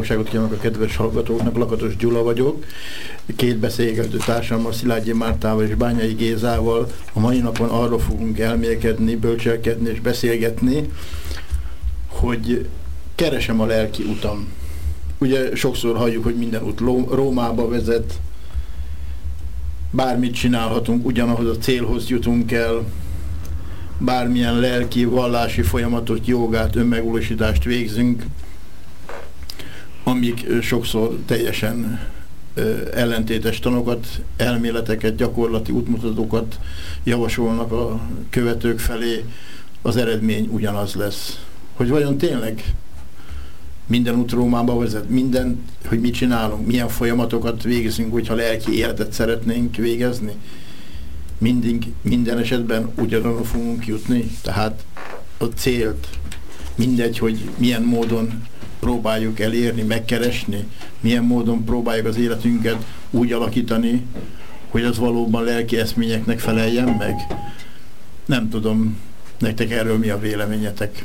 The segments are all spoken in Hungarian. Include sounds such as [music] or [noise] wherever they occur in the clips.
Boldogságot kívánok a kedves hallgatóknak, Lakatos Gyula vagyok. Két beszélgető társammal, Szilágyi Mártával és Bányai Gézával a mai napon arról fogunk elmélkedni, bölcselkedni és beszélgetni, hogy keresem a lelki utam. Ugye sokszor halljuk, hogy minden út Rómába vezet, bármit csinálhatunk, ugyanahoz a célhoz jutunk el, bármilyen lelki, vallási folyamatot, jogát, önmegvalósítást végzünk, amik sokszor teljesen ellentétes tanokat, elméleteket, gyakorlati útmutatókat javasolnak a követők felé, az eredmény ugyanaz lesz. Hogy vajon tényleg minden út Rómába vezet, minden, hogy mit csinálunk, milyen folyamatokat végzünk, hogyha lelki életet szeretnénk végezni. Mindig, minden esetben ugyanarra fogunk jutni, tehát a célt, mindegy, hogy milyen módon próbáljuk elérni, megkeresni, milyen módon próbáljuk az életünket úgy alakítani, hogy az valóban lelki eszményeknek feleljen meg. Nem tudom, nektek erről mi a véleményetek?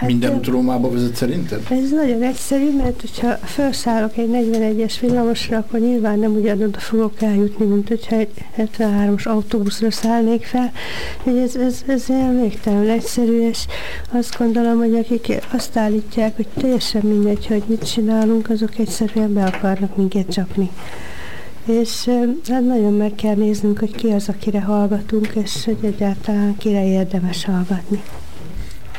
Hát Minden út Rómába vezet szerinted? Ez nagyon egyszerű, mert hogyha felszállok egy 41-es villamosra, akkor nyilván nem ugyanoda fogok eljutni, mint hogyha egy 73-as autóbuszra szállnék fel. Ez, ez, ez ilyen végtelenül egyszerű, és azt gondolom, hogy akik azt állítják, hogy teljesen mindegy, hogy mit csinálunk, azok egyszerűen be akarnak minket csapni és hát nagyon meg kell néznünk, hogy ki az, akire hallgatunk, és hogy egyáltalán kire érdemes hallgatni.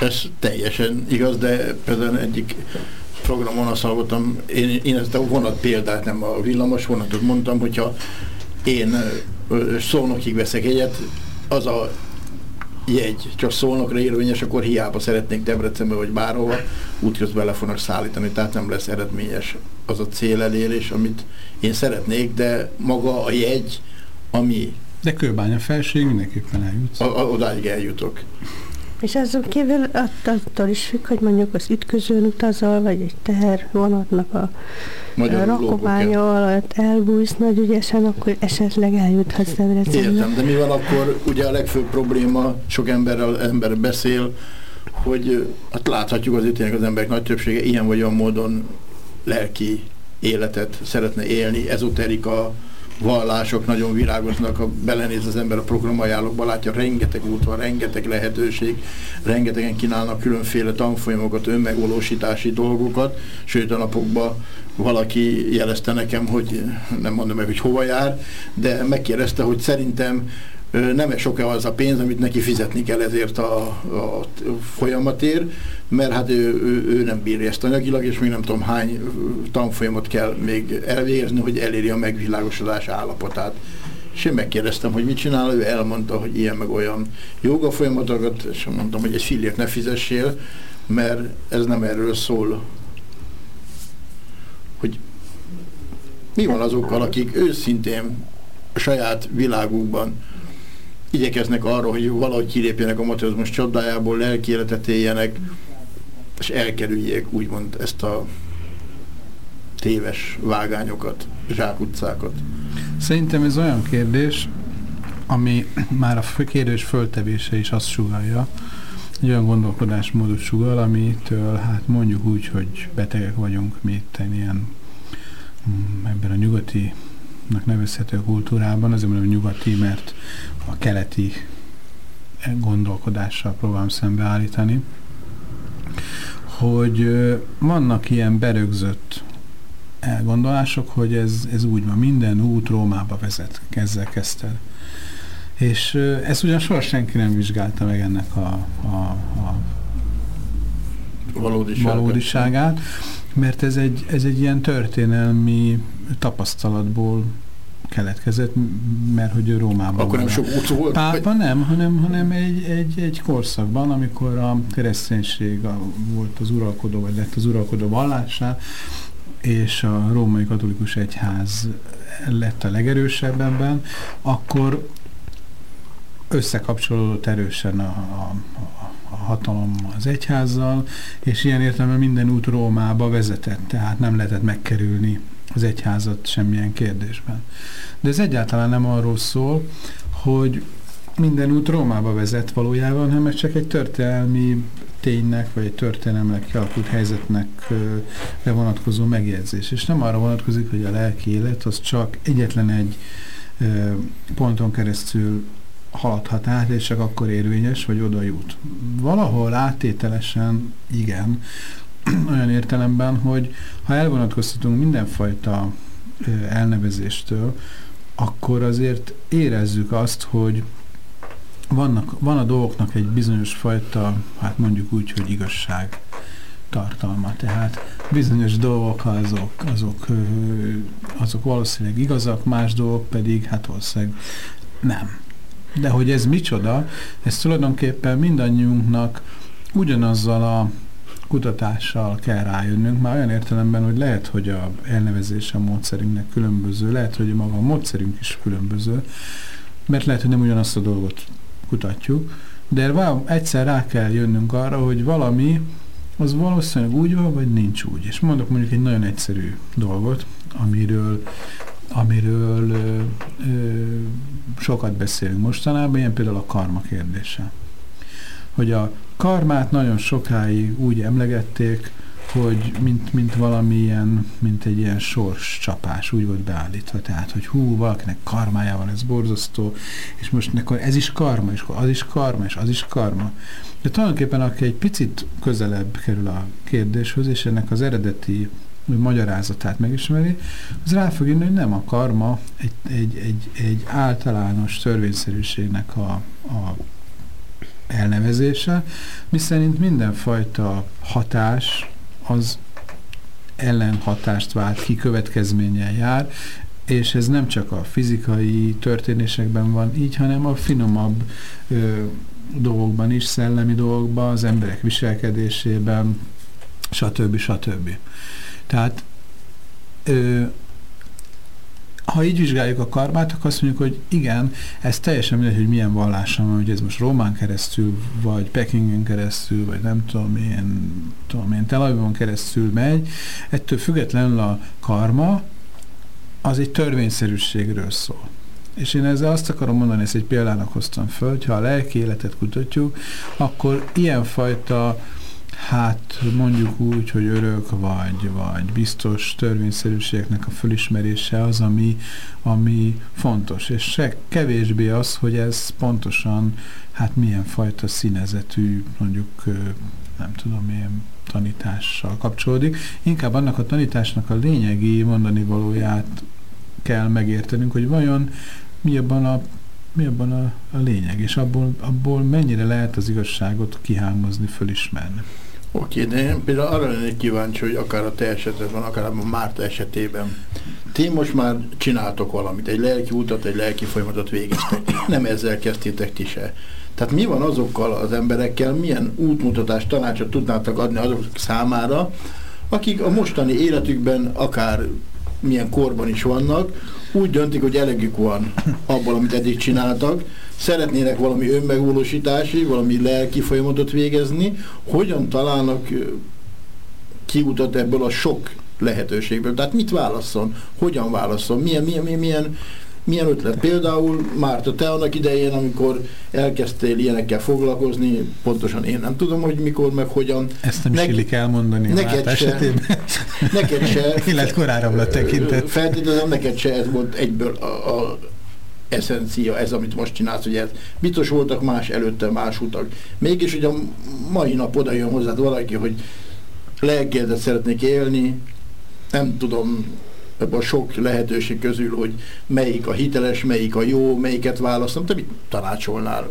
Ez teljesen igaz, de például egyik programon azt hallottam, én, én ezt a vonat példát, nem a villamos vonatot mondtam, hogyha én szolnokig veszek egyet, az a jegy csak szolnokra érvényes, akkor hiába szeretnék Debrecenbe vagy bárhova, útközben le fognak szállítani, tehát nem lesz eredményes az a célelérés, amit én szeretnék, de maga a jegy, ami... De kőbánya felség mindenképpen eljutsz. A, a, odáig eljutok. És azon kívül attól is függ, hogy mondjuk az ütközőn utazol, vagy egy teher vonatnak a, a rakománya alatt elbújsz nagy ügyesen, akkor esetleg eljuthatsz Debrecenbe. Értem, de mi van akkor, ugye a legfőbb probléma, sok emberrel ember beszél, hogy hát láthatjuk az tényleg az emberek nagy többsége ilyen vagy olyan módon lelki életet szeretne élni, ezoterika, vallások nagyon virágosnak, ha belenéz az ember a programajánlókba, látja, rengeteg út van, rengeteg lehetőség, rengetegen kínálnak különféle tanfolyamokat, önmegvalósítási dolgokat, sőt a napokban valaki jelezte nekem, hogy nem mondom meg, hogy hova jár, de megkérdezte, hogy szerintem nem sok az a pénz, amit neki fizetni kell ezért a, a folyamatért, mert hát ő, ő, ő nem bírja ezt anyagilag, és még nem tudom hány tanfolyamot kell még elvégezni, hogy eléri a megvilágosodás állapotát. És én megkérdeztem, hogy mit csinál, ő elmondta, hogy ilyen meg olyan joga folyamatokat, és mondtam, hogy egy fillért ne fizessél, mert ez nem erről szól. Hogy mi van azokkal, akik őszintén a saját világukban igyekeznek arra, hogy valahogy kilépjenek a materializmus csapdájából, lelki életet éljenek, és elkerüljék úgymond ezt a téves vágányokat, zsákutcákat. Szerintem ez olyan kérdés, ami már a kérdés föltevése is azt sugalja, egy olyan gondolkodásmódot sugal, amitől hát mondjuk úgy, hogy betegek vagyunk mi itt ilyen mm, ebben a nyugati nevezhető kultúrában, azért mondom nyugati, mert a keleti gondolkodással próbálom szembeállítani, hogy vannak ilyen berögzött elgondolások, hogy ez, ez úgy van, minden út Rómába vezet, ezzel kezdte. És ezt ugyan soha senki nem vizsgálta meg ennek a, a, a valódiságát. valódiságát, mert ez egy, ez egy ilyen történelmi tapasztalatból keletkezett, mert hogy ő Rómában Akkor nem sok út volt? Pápa nem, hanem, hanem egy, egy, egy korszakban, amikor a kereszténység a, volt az uralkodó, vagy lett az uralkodó vallásá, és a római katolikus egyház lett a legerősebb ebben, akkor összekapcsolódott erősen a, a, a hatalom az egyházzal, és ilyen értelemben minden út Rómába vezetett, tehát nem lehetett megkerülni az egyházat semmilyen kérdésben. De ez egyáltalán nem arról szól, hogy minden út Rómába vezet valójában, hanem ez csak egy történelmi ténynek, vagy egy történelmnek kialakult helyzetnek vonatkozó megjegyzés. És nem arra vonatkozik, hogy a lelki élet az csak egyetlen egy ponton keresztül haladhat át, és csak akkor érvényes, vagy oda jut. Valahol áttételesen igen, [clears throat] olyan értelemben, hogy ha elvonatkoztatunk mindenfajta elnevezéstől, akkor azért érezzük azt, hogy vannak, van a dolgoknak egy bizonyos fajta, hát mondjuk úgy, hogy igazság tartalma. Tehát bizonyos dolgok azok, azok, azok valószínűleg igazak, más dolgok pedig hát valószínűleg nem. De hogy ez micsoda, ez tulajdonképpen mindannyiunknak ugyanazzal a kutatással kell rájönnünk, már olyan értelemben, hogy lehet, hogy a elnevezése a módszerünknek különböző, lehet, hogy maga a módszerünk is különböző, mert lehet, hogy nem ugyanazt a dolgot kutatjuk, de egyszer rá kell jönnünk arra, hogy valami az valószínűleg úgy van, vagy nincs úgy. És mondok mondjuk egy nagyon egyszerű dolgot, amiről, amiről ö, ö, sokat beszélünk mostanában, ilyen például a karma kérdése. Hogy a karmát nagyon sokáig úgy emlegették, hogy mint, mint valamilyen, mint egy ilyen sors csapás, úgy volt beállítva. Tehát, hogy hú, valakinek karmája van, ez borzasztó, és most nekor ez is karma, és az is karma, és az is karma. De tulajdonképpen, aki egy picit közelebb kerül a kérdéshoz, és ennek az eredeti magyarázatát megismeri, az rá fog jönni, hogy nem a karma egy, egy, egy, egy általános törvényszerűségnek a, a elnevezése, miszerint mindenfajta hatás az ellenhatást vált ki, következménnyel jár, és ez nem csak a fizikai történésekben van így, hanem a finomabb ö, dolgokban is, szellemi dolgokban, az emberek viselkedésében, stb. stb. Tehát ö, ha így vizsgáljuk a karmát, akkor azt mondjuk, hogy igen, ez teljesen mindegy, hogy milyen vallásom van, hogy ez most Rómán keresztül, vagy Pekingen keresztül, vagy nem tudom én, tudom én, Tel Avivon keresztül megy. Ettől függetlenül a karma az egy törvényszerűségről szól. És én ezzel azt akarom mondani, ezt egy példának hoztam föl, hogy ha a lelki életet kutatjuk, akkor ilyenfajta hát mondjuk úgy, hogy örök vagy, vagy biztos törvényszerűségeknek a fölismerése az, ami, ami fontos, és se kevésbé az, hogy ez pontosan, hát milyen fajta színezetű, mondjuk nem tudom, milyen tanítással kapcsolódik. Inkább annak a tanításnak a lényegi mondani valóját kell megértenünk, hogy vajon mi abban a mi abban a, a lényeg, és abból, abból mennyire lehet az igazságot kihámozni, fölismerni. Oké, de én például arra lennék kíváncsi, hogy akár a te esetedben, akár a Márta esetében, ti most már csináltok valamit, egy lelki utat, egy lelki folyamatot végeztek. Nem ezzel kezdtétek ti se. Tehát mi van azokkal az emberekkel, milyen útmutatást, tanácsot tudnátok adni azok számára, akik a mostani életükben akár milyen korban is vannak, úgy döntik, hogy elegük van abból, amit eddig csináltak, szeretnének valami önmegvalósítási, valami lelki folyamatot végezni, hogyan találnak kiutat ebből a sok lehetőségből. Tehát mit válasszon, hogyan válasszon, milyen, milyen, milyen, milyen, milyen ötlet. Például Márta, te annak idején, amikor elkezdtél ilyenekkel foglalkozni, pontosan én nem tudom, hogy mikor, meg hogyan. Ezt nem is illik elmondani neked se, esetében. Neked se. [laughs] Életkorára tekintett. Feltételezem, neked se ez volt egyből a, a eszencia, ez, amit most csinálsz, hogy ez biztos voltak más előtte, más utak. Mégis, hogy a mai nap oda jön hozzád valaki, hogy lelkéletet szeretnék élni, nem tudom, ebben a sok lehetőség közül, hogy melyik a hiteles, melyik a jó, melyiket választom, te mit tanácsolnál?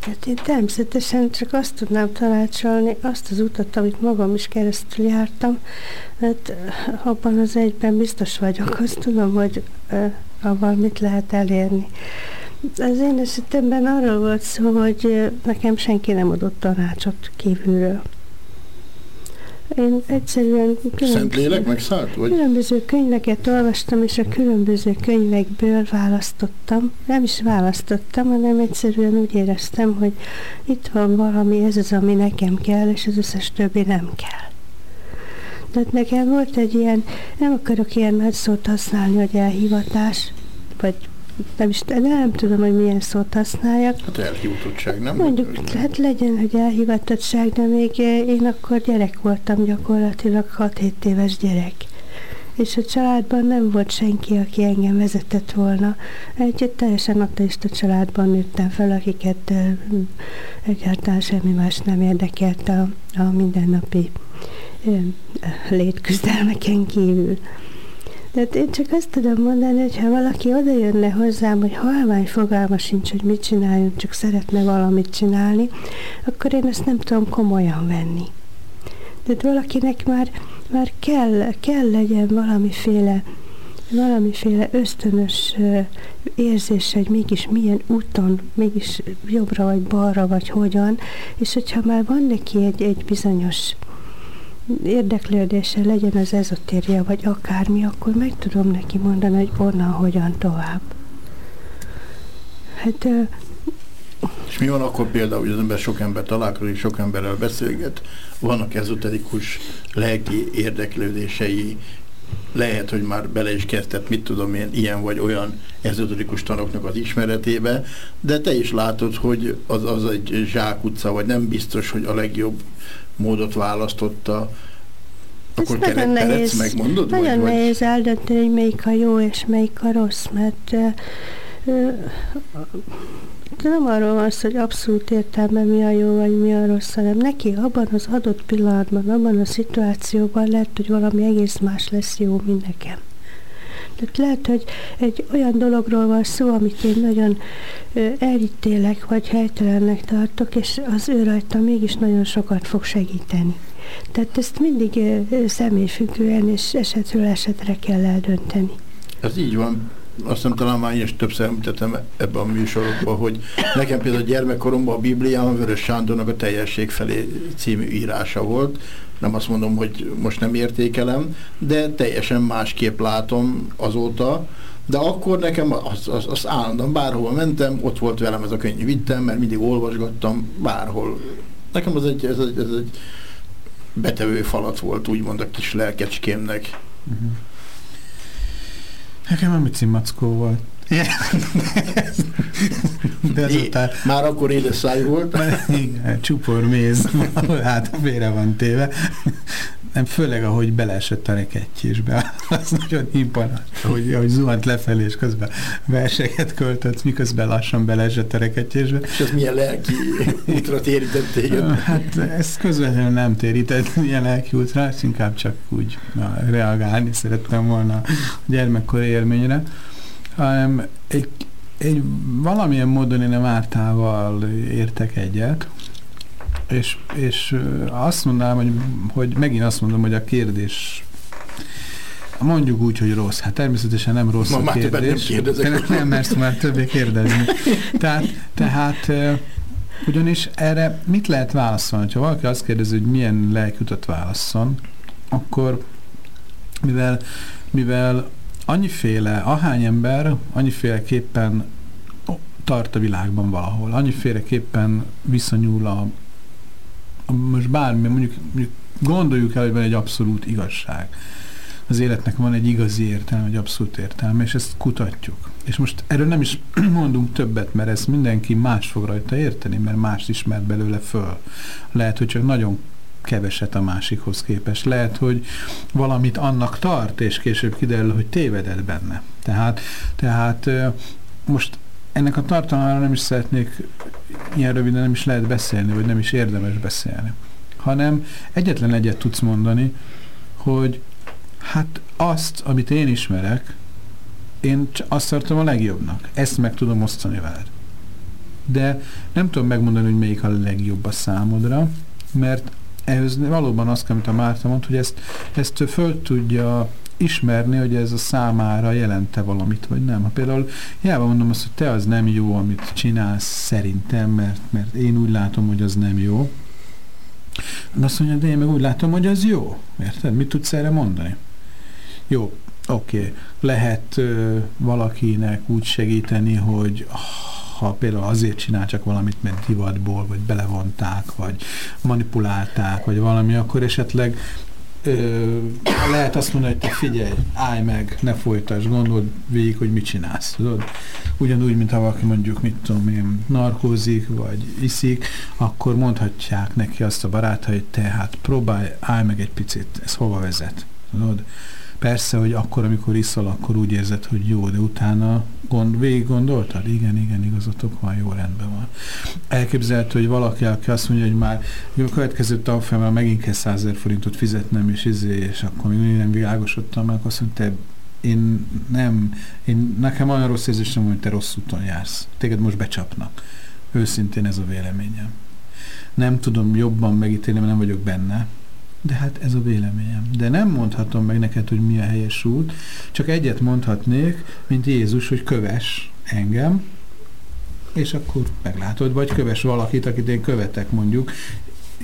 Hát én természetesen csak azt tudnám tanácsolni, azt az utat, amit magam is keresztül jártam, mert abban az egyben biztos vagyok, azt tudom, hogy avval mit lehet elérni. Az én esetemben arról volt szó, hogy nekem senki nem adott tanácsot kívülről. Én egyszerűen Szentlélek megszállt? Vagy? különböző könyveket olvastam, és a különböző könyvekből választottam. Nem is választottam, hanem egyszerűen úgy éreztem, hogy itt van valami, ez az, ami nekem kell, és az összes többi nem kell. Tehát nekem volt egy ilyen, nem akarok ilyen nagy szót használni, hogy elhivatás, vagy nem is, nem tudom, hogy milyen szót használjak. Hát elhivatottság, nem? Mondjuk, hát legyen, hogy elhivatottság, de még én akkor gyerek voltam gyakorlatilag 6-7 éves gyerek. És a családban nem volt senki, aki engem vezetett volna. Egy teljesen ateista családban nőttem fel, akiket egyáltalán semmi más nem érdekelt a, a mindennapi létküzdelmeken kívül. Tehát én csak azt tudom mondani, hogy ha valaki oda jönne hozzám, hogy halvány fogalma sincs, hogy mit csináljon, csak szeretne valamit csinálni, akkor én ezt nem tudom komolyan venni. Tehát valakinek már, már kell, kell legyen valamiféle valamiféle ösztönös érzése, hogy mégis milyen úton, mégis jobbra vagy balra, vagy hogyan, és hogyha már van neki egy, egy bizonyos érdeklődése legyen az ezotéria, vagy akármi, akkor meg tudom neki mondani, hogy onnan hogyan tovább. Hát... És mi van akkor például, hogy az ember sok ember találkozik, sok emberrel beszélget, vannak ezoterikus lelki érdeklődései, lehet, hogy már bele is kezdett, mit tudom én, ilyen vagy olyan ezoterikus tanoknak az ismeretébe, de te is látod, hogy az, az egy zsákutca, vagy nem biztos, hogy a legjobb módot választotta, akkor Ez nagyon nehéz, megmondod? Nagyon vagy, nehéz eldönteni, hogy melyik a jó és melyik a rossz, mert uh, nem arról van szó, hogy abszolút értelme mi a jó vagy mi a rossz, hanem neki abban az adott pillanatban, abban a szituációban lehet, hogy valami egész más lesz jó, mint nekem. Tehát lehet, hogy egy olyan dologról van szó, amit én nagyon elítélek, vagy helytelennek tartok, és az ő rajta mégis nagyon sokat fog segíteni. Tehát ezt mindig személyfüggően és esetről esetre kell eldönteni. Ez így van. Azt hiszem talán már is többször említettem ebben a műsorokban, hogy nekem például a gyermekkoromban a Bibliában Vörös Sándornak a Teljesség felé című írása volt, nem azt mondom, hogy most nem értékelem, de teljesen másképp látom azóta, de akkor nekem az, az, az állandóan bárhol mentem, ott volt velem ez a könyv, vittem, mert mindig olvasgattam bárhol. Nekem az egy, ez, egy, ez egy betevő falat volt, úgymond a kis lelkecskémnek. Uh-huh. Nekem a Mici volt. De ezután... Már akkor édes száj volt. Igen, csupor méz, [laughs] hát vére van téve. Nem, főleg ahogy beleesett a rekettyésbe. [laughs] Az nagyon imponás, hogy, ahogy zuhant lefelé, és közben verseket költött, miközben lassan beleesett a rekettyésbe. És ez milyen lelki [laughs] útra térített téged? Hát ez közvetlenül nem térített milyen lelki útra, inkább csak úgy na, reagálni szerettem volna a gyermekkori élményre hanem egy, egy valamilyen módon én a Mártával értek egyet, és, és azt mondanám, hogy, hogy megint azt mondom, hogy a kérdés mondjuk úgy, hogy rossz. Hát természetesen nem rossz Ma a kérdés. Nem, nem, nem mert már többé kérdezni. Tehát, tehát ugyanis erre mit lehet válaszolni? Ha valaki azt kérdezi, hogy milyen lelkütet válasszon, akkor mivel, mivel annyiféle, ahány ember annyiféleképpen tart a világban valahol, annyiféleképpen viszonyul a, a most bármi, mondjuk, mondjuk gondoljuk el, hogy van egy abszolút igazság. Az életnek van egy igazi értelme, egy abszolút értelme, és ezt kutatjuk. És most erről nem is [clears throat] mondunk többet, mert ezt mindenki más fog rajta érteni, mert más ismert belőle föl. Lehet, hogy csak nagyon keveset a másikhoz képest. Lehet, hogy valamit annak tart, és később kiderül, hogy tévedett benne. Tehát, tehát most ennek a tartalmára nem is szeretnék ilyen röviden nem is lehet beszélni, vagy nem is érdemes beszélni. Hanem egyetlen egyet tudsz mondani, hogy hát azt, amit én ismerek, én azt tartom a legjobbnak. Ezt meg tudom osztani veled. De nem tudom megmondani, hogy melyik a legjobb a számodra, mert ehhez valóban azt, amit a Márta mond, hogy ezt, ezt föl tudja ismerni, hogy ez a számára jelente valamit, vagy nem. Ha például hiába mondom azt, hogy te az nem jó, amit csinálsz szerintem, mert, mert én úgy látom, hogy az nem jó. De azt mondja, de én meg úgy látom, hogy az jó. Érted? Mit tudsz erre mondani? Jó, oké. Okay. Lehet ö, valakinek úgy segíteni, hogy ha például azért csinál csak valamit, mert divatból, vagy belevonták, vagy manipulálták, vagy valami, akkor esetleg ö, lehet azt mondani, hogy te figyelj, állj meg, ne folytasd, gondold végig, hogy mit csinálsz, tudod? Ugyanúgy, mint ha valaki mondjuk, mit tudom én, narkózik, vagy iszik, akkor mondhatják neki azt a barátai, hogy te hát próbálj, állj meg egy picit, ez hova vezet, tudod? Persze, hogy akkor, amikor iszol, akkor úgy érzed, hogy jó, de utána gond, végig gondoltad? Igen, igen, igazatok van, jó, rendben van. Elképzelhető, hogy valaki, aki azt mondja, hogy már a következő tanfolyamra megint kell 100 forintot fizetnem, és izé, és akkor még nem világosodtam meg, azt mondta, én nem, én, nekem olyan rossz érzésem, hogy te rossz úton jársz. Téged most becsapnak. Őszintén ez a véleményem. Nem tudom jobban megítélni, mert nem vagyok benne, de hát ez a véleményem. De nem mondhatom meg neked, hogy mi a helyes út, csak egyet mondhatnék, mint Jézus, hogy köves engem, és akkor meglátod, vagy köves valakit, akit én követek mondjuk,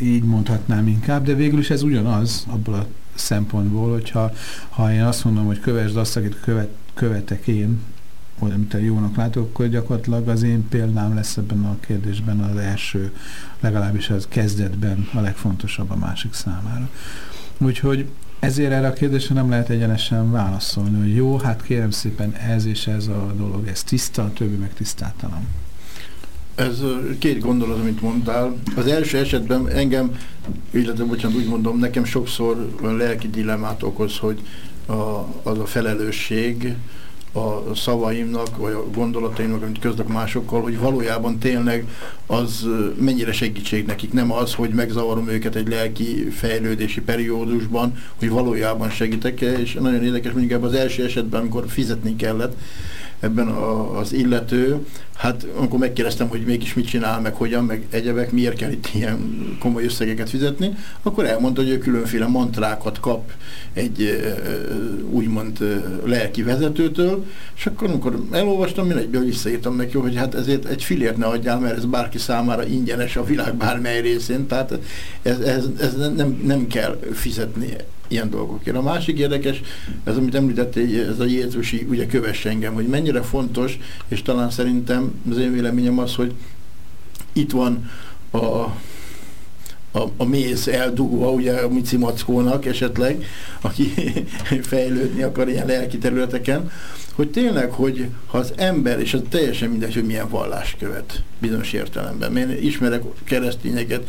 így mondhatnám inkább, de végül is ez ugyanaz abból a szempontból, hogyha ha én azt mondom, hogy kövesd azt, akit követ, követek én, amit a jónak látok, akkor gyakorlatilag az én példám lesz ebben a kérdésben az első, legalábbis az kezdetben a legfontosabb a másik számára. Úgyhogy ezért erre a kérdésre nem lehet egyenesen válaszolni, hogy jó, hát kérem szépen ez és ez a dolog, ez tiszta, a többi meg tisztátalan. Ez két gondolat, amit mondtál. Az első esetben engem, illetve bocsánat, úgy mondom, nekem sokszor lelki dilemmát okoz, hogy a, az a felelősség, a szavaimnak, vagy a gondolataimnak, amit közlök másokkal, hogy valójában tényleg az mennyire segítség nekik. Nem az, hogy megzavarom őket egy lelki fejlődési periódusban, hogy valójában segítek -e, és nagyon érdekes, mondjuk ebben az első esetben, amikor fizetni kellett, ebben a, az illető, hát amikor megkérdeztem, hogy mégis mit csinál, meg hogyan, meg egyebek, miért kell itt ilyen komoly összegeket fizetni, akkor elmondta, hogy ő különféle mantrákat kap egy úgymond lelki vezetőtől, és akkor amikor elolvastam, én egyből visszaírtam neki, hogy hát ezért egy filért ne adjál, mert ez bárki számára ingyenes a világ bármely részén, tehát ez, ez, ez nem, nem kell fizetni ilyen dolgokért. A másik érdekes, ez amit említettél, ez a Jézusi, ugye kövess engem, hogy mennyire fontos, és talán szerintem az én véleményem az, hogy itt van a, a, a méz eldugva, ugye a Mici esetleg, aki [laughs] fejlődni akar ilyen lelki területeken, hogy tényleg, hogy ha az ember, és az teljesen mindegy, hogy milyen vallás követ bizonyos értelemben. Én ismerek keresztényeket,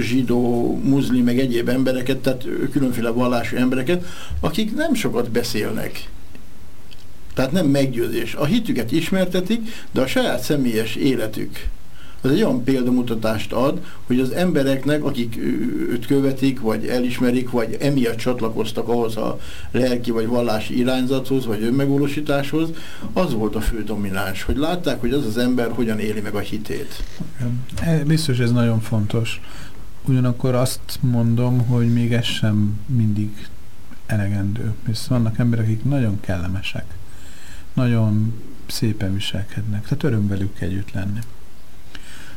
zsidó, muzli, meg egyéb embereket, tehát különféle vallású embereket, akik nem sokat beszélnek tehát nem meggyőzés. A hitüket ismertetik, de a saját személyes életük az egy olyan példamutatást ad, hogy az embereknek, akik őt követik, vagy elismerik, vagy emiatt csatlakoztak ahhoz a lelki vagy vallási irányzathoz, vagy önmegvalósításhoz, az volt a fő domináns, hogy látták, hogy az az ember hogyan éli meg a hitét. E, biztos ez nagyon fontos. Ugyanakkor azt mondom, hogy még ez sem mindig elegendő. És vannak emberek, akik nagyon kellemesek, nagyon szépen viselkednek, tehát öröm velük együtt lenni.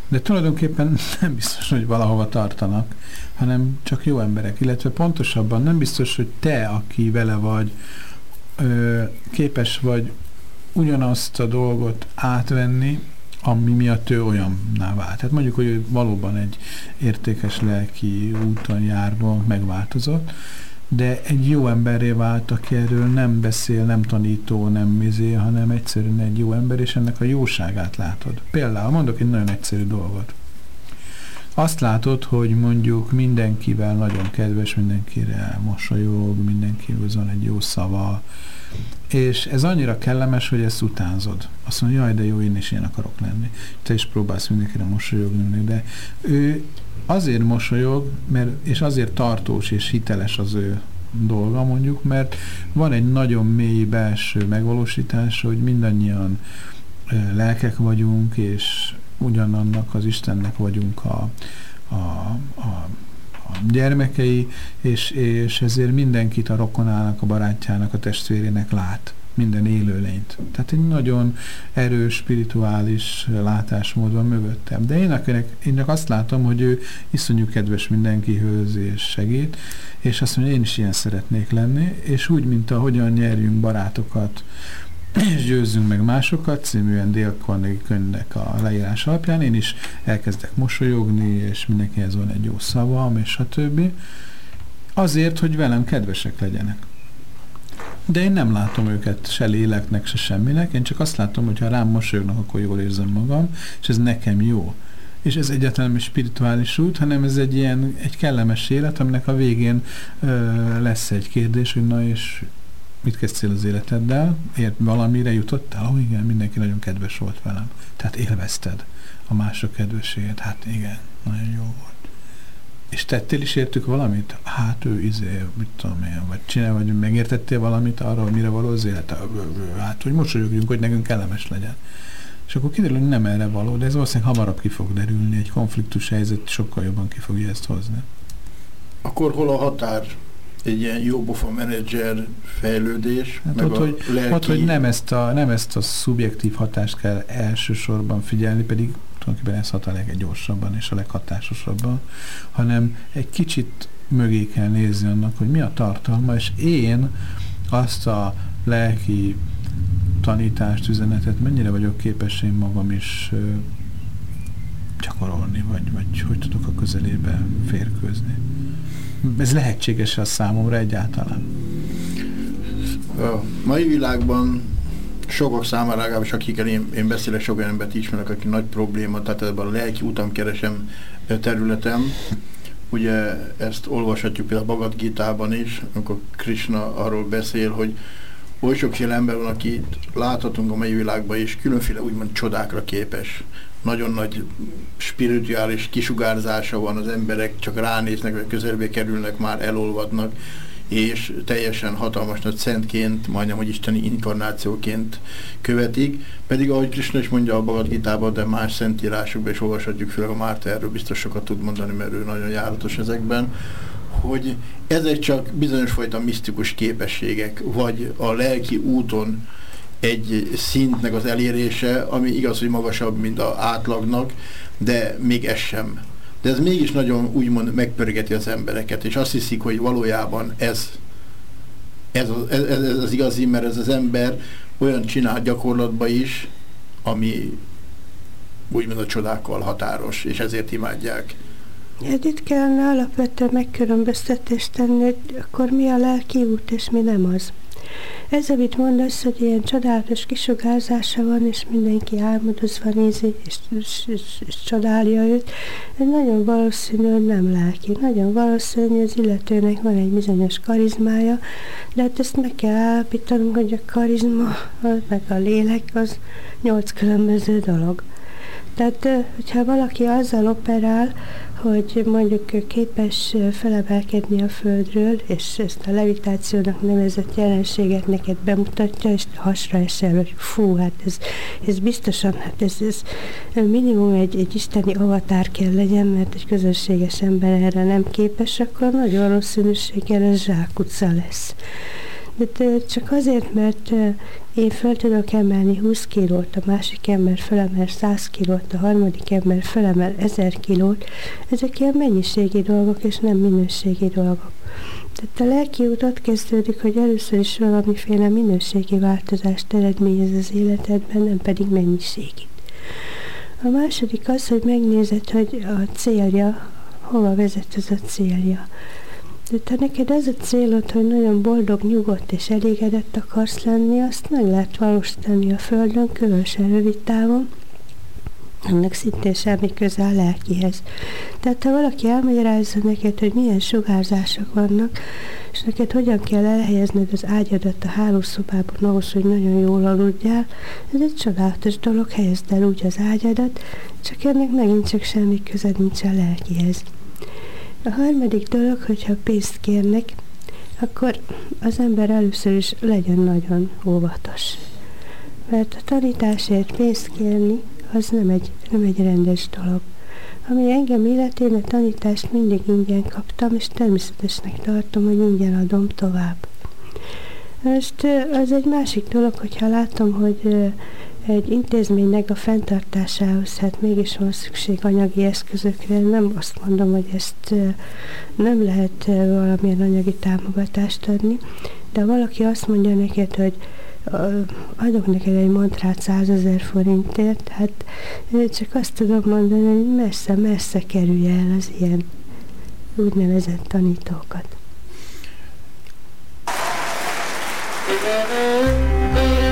De tulajdonképpen nem biztos, hogy valahova tartanak, hanem csak jó emberek, illetve pontosabban nem biztos, hogy te, aki vele vagy, képes vagy ugyanazt a dolgot átvenni, ami miatt ő olyanná vált. Tehát mondjuk, hogy ő valóban egy értékes lelki úton járva megváltozott, de egy jó emberré vált, aki erről nem beszél, nem tanító, nem mizé, hanem egyszerűen egy jó ember, és ennek a jóságát látod. Például mondok egy nagyon egyszerű dolgot. Azt látod, hogy mondjuk mindenkivel nagyon kedves, mindenkire mosolyog, mindenkivel van egy jó szava, és ez annyira kellemes, hogy ezt utánzod. Azt mondja, jaj, de jó, én is én akarok lenni. Te is próbálsz mindenkire mosolyogni, de ő azért mosolyog, mert, és azért tartós és hiteles az ő dolga mondjuk, mert van egy nagyon mély belső megvalósítás, hogy mindannyian lelkek vagyunk, és ugyanannak az Istennek vagyunk a, a, a gyermekei, és, és ezért mindenkit a rokonának, a barátjának, a testvérének lát minden élőlényt. Tehát egy nagyon erős, spirituális látásmód van mögöttem. De én, akinek, én csak azt látom, hogy ő iszonyú kedves mindenkihöz és segít, és azt mondja, én is ilyen szeretnék lenni, és úgy, mint a hogyan nyerjünk barátokat, és győzzünk meg másokat, címűen Dél könyvnek a leírás alapján, én is elkezdek mosolyogni, és mindenkihez van egy jó szavam, és a többi, azért, hogy velem kedvesek legyenek. De én nem látom őket se léleknek, se semminek, én csak azt látom, hogy ha rám mosolyognak, akkor jól érzem magam, és ez nekem jó. És ez egyáltalán nem spirituális út, hanem ez egy ilyen, egy kellemes élet, aminek a végén ö, lesz egy kérdés, hogy na és mit kezdtél az életeddel? Ért valamire jutottál? Ó, igen, mindenki nagyon kedves volt velem. Tehát élvezted a mások kedvességét. Hát igen, nagyon jó volt. És tettél is értük valamit? Hát ő izé, mit tudom én, vagy csinál, vagy megértettél valamit arra, mire való az élet? Hát, hogy mosolyogjunk, hogy nekünk kellemes legyen. És akkor kiderül, hogy nem erre való, de ez valószínűleg hamarabb ki fog derülni, egy konfliktus helyzet sokkal jobban ki fogja ezt hozni. Akkor hol a határ? Egy ilyen jó bofa menedzser fejlődés, hát meg ott, a hogy, lelki... ott, hogy nem ezt, a, nem ezt a szubjektív hatást kell elsősorban figyelni, pedig tulajdonképpen ez hat a leggyorsabban és a leghatásosabban, hanem egy kicsit mögé kell nézni annak, hogy mi a tartalma, és én azt a lelki tanítást, üzenetet mennyire vagyok képes én magam is gyakorolni, vagy, vagy hogy tudok a közelébe férkőzni. Ez lehetséges a számomra egyáltalán? A mai világban sokak számára, legalábbis akikkel én, én beszélek, sok olyan embert ismerek, aki nagy probléma, tehát ebben a lelki utam keresem területem. Ugye ezt olvashatjuk például Bagad Gitában is, amikor Krishna arról beszél, hogy oly sokféle ember van, akit láthatunk a mai világban, és különféle úgymond csodákra képes. Nagyon nagy spirituális kisugárzása van, az emberek csak ránéznek, vagy közelbe kerülnek, már elolvadnak és teljesen hatalmas nagy szentként, majdnem, hogy isteni inkarnációként követik, pedig ahogy Krishna is mondja a Bhagavad Gita-ban, de más szentírásokban is olvashatjuk, főleg a Márta erről biztos sokat tud mondani, mert ő nagyon járatos ezekben, hogy ezek csak bizonyos fajta misztikus képességek, vagy a lelki úton egy szintnek az elérése, ami igaz, hogy magasabb, mint az átlagnak, de még ez sem de ez mégis nagyon úgymond megpörgeti az embereket, és azt hiszik, hogy valójában ez, ez, ez, ez az igazi, mert ez az ember olyan csinál gyakorlatban is, ami úgymond a csodákkal határos, és ezért imádják. Hát itt kellene alapvetően megkülönböztetést tenni, hogy akkor mi a lelki út, és mi nem az. Ez, amit mondasz, hogy ilyen csodálatos kisugárzása van, és mindenki álmodozva nézi, és, és, és, és csodálja őt, ez nagyon valószínű, hogy nem lelki. Nagyon valószínű, hogy az illetőnek van egy bizonyos karizmája, de hát ezt meg kell állapítanunk, hogy a karizma, meg a lélek az nyolc különböző dolog. Tehát, hogyha valaki azzal operál, hogy mondjuk képes felemelkedni a földről, és ezt a levitációnak nevezett jelenséget neked bemutatja, és hasra esel, hogy fú, hát ez, ez biztosan, hát ez, ez minimum egy, egy isteni avatár kell legyen, mert egy közösséges ember erre nem képes, akkor nagy valószínűséggel ez zsákutca lesz. De csak azért, mert én föl tudok emelni 20 kilót, a másik ember felemel 100 kilót, a harmadik ember felemel 1000 kilót, ezek ilyen mennyiségi dolgok, és nem minőségi dolgok. Tehát a lelki út ott kezdődik, hogy először is valamiféle minőségi változást eredményez az életedben, nem pedig mennyiségi. A második az, hogy megnézed, hogy a célja, hova vezet ez a célja. De te neked ez a célod, hogy nagyon boldog, nyugodt és elégedett akarsz lenni, azt meg lehet valósítani a Földön, különösen rövid távon, annak szintén semmi köze a lelkihez. Tehát ha valaki elmagyarázza neked, hogy milyen sugárzások vannak, és neked hogyan kell elhelyezned az ágyadat a hálószobában ahhoz, hogy nagyon jól aludjál, ez egy csodálatos dolog, helyezd el úgy az ágyadat, csak ennek megint csak semmi közed nincs a lelkihez. A harmadik dolog, hogyha pénzt kérnek, akkor az ember először is legyen nagyon óvatos. Mert a tanításért pénzt kérni, az nem egy, nem egy rendes dolog. Ami engem illetén, a tanítást mindig ingyen kaptam, és természetesnek tartom, hogy ingyen adom tovább. Most az egy másik dolog, hogyha látom, hogy egy intézménynek a fenntartásához hát mégis van szükség anyagi eszközökre. Nem azt mondom, hogy ezt nem lehet valamilyen anyagi támogatást adni, de valaki azt mondja neked, hogy adok neked egy montrát 100 ezer forintért, hát csak azt tudom mondani, hogy messze-messze kerülje el az ilyen úgynevezett tanítókat. folytatjuk a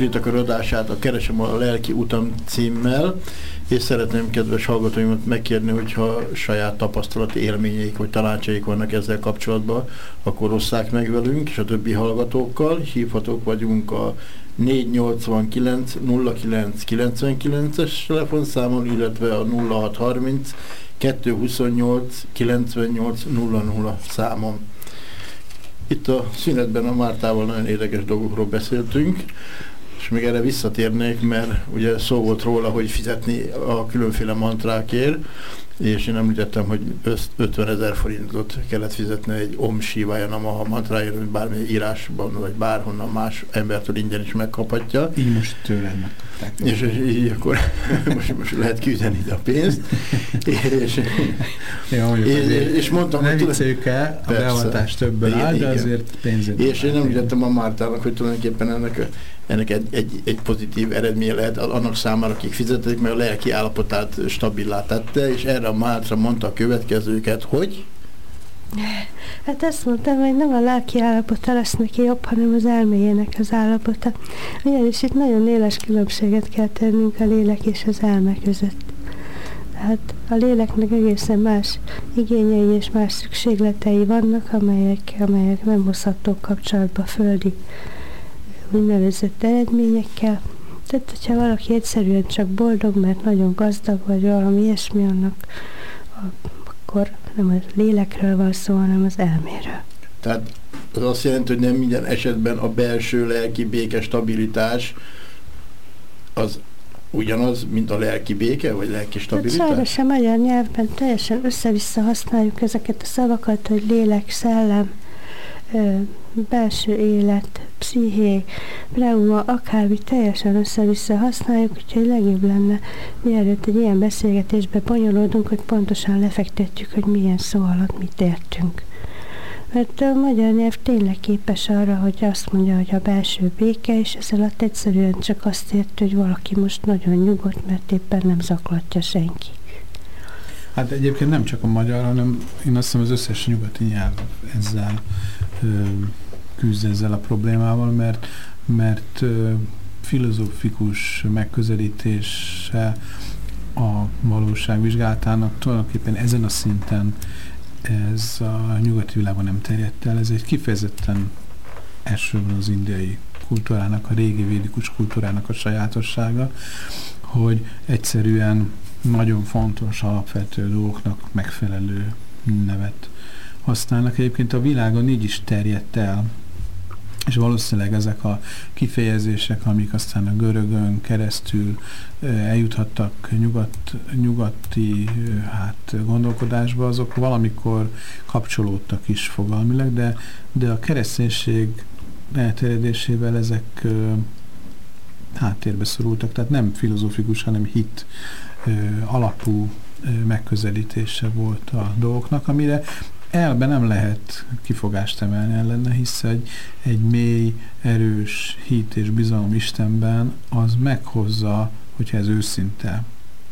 kritikar adását a Keresem a lelki utam címmel, és szeretném kedves hallgatóimat megkérni, hogyha saját tapasztalati élményeik vagy tanácsaik vannak ezzel kapcsolatban, akkor osszák meg velünk, és a többi hallgatókkal. Hívhatók vagyunk a 489 09 99-es telefonszámon, illetve a 0630 228 98 00 számon. Itt a szünetben a Mártával nagyon érdekes dolgokról beszéltünk. És még erre visszatérnék, mert ugye szó volt róla, hogy fizetni a különféle mantrákért, és én említettem, hogy 50 ezer forintot kellett fizetni egy Om a mantráért, hogy bármi írásban, vagy bárhonnan más embertől ingyen is megkaphatja. Így most tőled megkapták. És, és így akkor [laughs] most, most lehet küldeni ide a pénzt. és, ja, és, és mondtam, hogy... vicceljük el, a beavatás többől áll, de azért pénzét. És én említettem a Mártának, hogy tulajdonképpen ennek ennek egy, egy, egy pozitív eredménye lehet annak számára, akik fizetik, mert a lelki állapotát stabilá tette, és erre a Máltra mondta a következőket, hogy Hát ezt mondtam, hogy nem a lelki állapota lesz neki jobb, hanem az elméjének az állapota. Ugyanis itt nagyon éles különbséget kell tennünk a lélek és az elme között. Tehát a léleknek egészen más igényei és más szükségletei vannak, amelyek, amelyek nem hozhatók kapcsolatba földi úgynevezett eredményekkel. Tehát, hogyha valaki egyszerűen csak boldog, mert nagyon gazdag, vagy valami ilyesmi, annak akkor nem a lélekről van szó, hanem az elméről. Tehát az azt jelenti, hogy nem minden esetben a belső lelki béke stabilitás az ugyanaz, mint a lelki béke, vagy lelki hát stabilitás? Hát sajnos a magyar nyelvben teljesen össze-vissza használjuk ezeket a szavakat, hogy lélek, szellem, belső élet, psziché, pneuma, akármi teljesen össze-vissza használjuk, úgyhogy legjobb lenne, mielőtt egy ilyen beszélgetésbe bonyolódunk, hogy pontosan lefektetjük, hogy milyen szó alatt mit értünk. Mert a magyar nyelv tényleg képes arra, hogy azt mondja, hogy a belső béke, és ez alatt egyszerűen csak azt érti, hogy valaki most nagyon nyugodt, mert éppen nem zaklatja senki. Hát egyébként nem csak a magyar, hanem én azt hiszem az összes nyugati nyelv ezzel küzd ezzel a problémával, mert, mert filozófikus megközelítése a valóságvizsgálatának tulajdonképpen ezen a szinten ez a nyugati világban nem terjedt el. Ez egy kifejezetten elsőben az indiai kultúrának, a régi védikus kultúrának a sajátossága, hogy egyszerűen nagyon fontos alapvető dolgoknak megfelelő nevet használnak. Egyébként a világon így is terjedt el, és valószínűleg ezek a kifejezések, amik aztán a görögön keresztül eljuthattak nyugat, nyugati hát, gondolkodásba, azok valamikor kapcsolódtak is fogalmilag, de, de a kereszténység elterjedésével ezek háttérbe szorultak, tehát nem filozófikus, hanem hit alapú megközelítése volt a dolgoknak, amire elbe nem lehet kifogást emelni ellene, hisz egy, egy mély, erős hit és bizalom Istenben az meghozza, hogyha ez őszinte,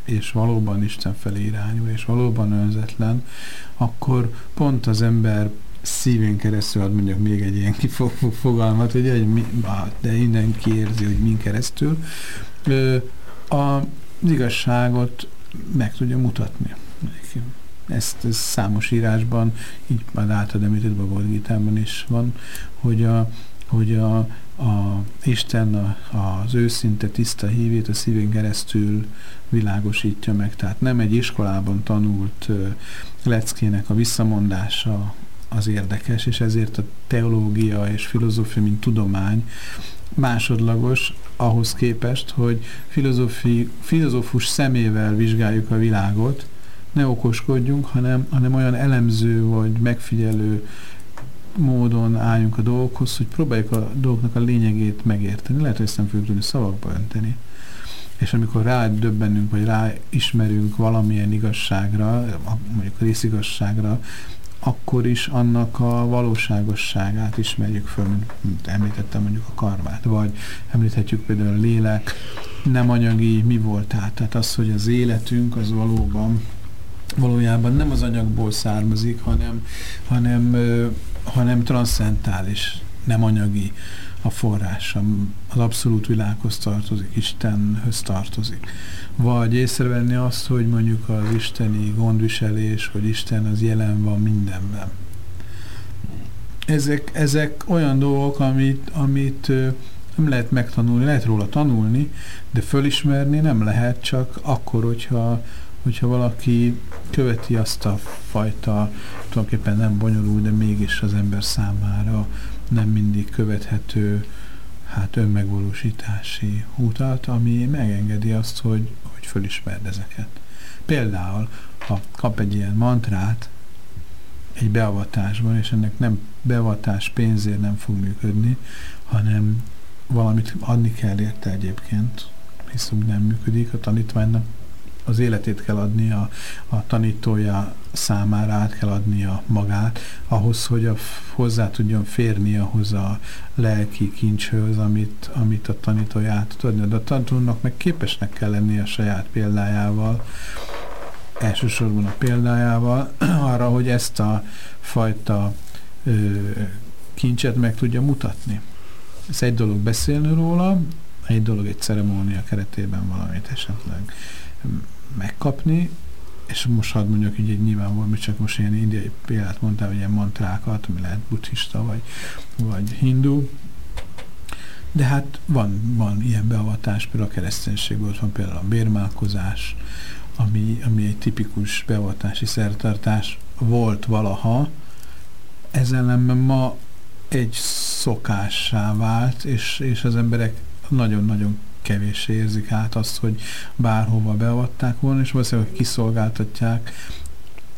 és valóban Isten felé irányul, és valóban önzetlen, akkor pont az ember szívén keresztül ad mondjuk még egy ilyen kifogalmat, hogy egy, de mindenki érzi, hogy min keresztül, az igazságot meg tudja mutatni. Ezt, ezt számos írásban, így már általad említett Bhagavad is van, hogy a, hogy a, a Isten a, az őszinte tiszta hívét a szívén keresztül világosítja meg. Tehát nem egy iskolában tanult leckének a visszamondása az érdekes, és ezért a teológia és filozófia, mint tudomány másodlagos ahhoz képest, hogy filozófus szemével vizsgáljuk a világot, ne okoskodjunk, hanem, hanem olyan elemző vagy megfigyelő módon álljunk a dolgokhoz, hogy próbáljuk a dolgoknak a lényegét megérteni. Lehet, hogy ezt nem fogjuk tudni szavakba önteni. És amikor rá döbbenünk, vagy rá ismerünk valamilyen igazságra, mondjuk részigazságra, akkor is annak a valóságosságát ismerjük föl, mint, említettem mondjuk a karmát, vagy említhetjük például a lélek nem anyagi mi voltát, tehát az, hogy az életünk az valóban valójában nem az anyagból származik, hanem, hanem, hanem transzcentális, nem anyagi a forrása, az abszolút világhoz tartozik, Istenhöz tartozik. Vagy észrevenni azt, hogy mondjuk az isteni gondviselés, hogy Isten az jelen van mindenben. Ezek, ezek olyan dolgok, amit, amit nem lehet megtanulni, lehet róla tanulni, de fölismerni nem lehet csak akkor, hogyha hogyha valaki követi azt a fajta, tulajdonképpen nem bonyolult, de mégis az ember számára nem mindig követhető hát önmegvalósítási utat, ami megengedi azt, hogy, hogy fölismerd ezeket. Például, ha kap egy ilyen mantrát egy beavatásban, és ennek nem beavatás pénzért nem fog működni, hanem valamit adni kell érte egyébként, hisz úgy nem működik, a tanítványnak az életét kell adni a, tanítója számára, át kell adnia magát, ahhoz, hogy a, hozzá tudjon férni ahhoz a lelki kincshöz, amit, amit a tanítója át tud adni. De a tanítónak meg képesnek kell lenni a saját példájával, elsősorban a példájával, [clears throat] arra, hogy ezt a fajta ö, kincset meg tudja mutatni. Ez egy dolog beszélni róla, egy dolog egy ceremónia keretében valamit esetleg megkapni, és most hadd mondjuk hogy egy nyilvánvaló, csak most ilyen indiai példát mondtál, ilyen mantrákat, ami lehet buddhista vagy, vagy hindu, de hát van, van ilyen beavatás, például a kereszténységből van például a bérmálkozás, ami, ami egy tipikus beavatási szertartás volt valaha, ezzel ellenben ma egy szokássá vált, és, és az emberek nagyon-nagyon kevés érzik át azt, hogy bárhova beavatták volna, és valószínűleg kiszolgáltatják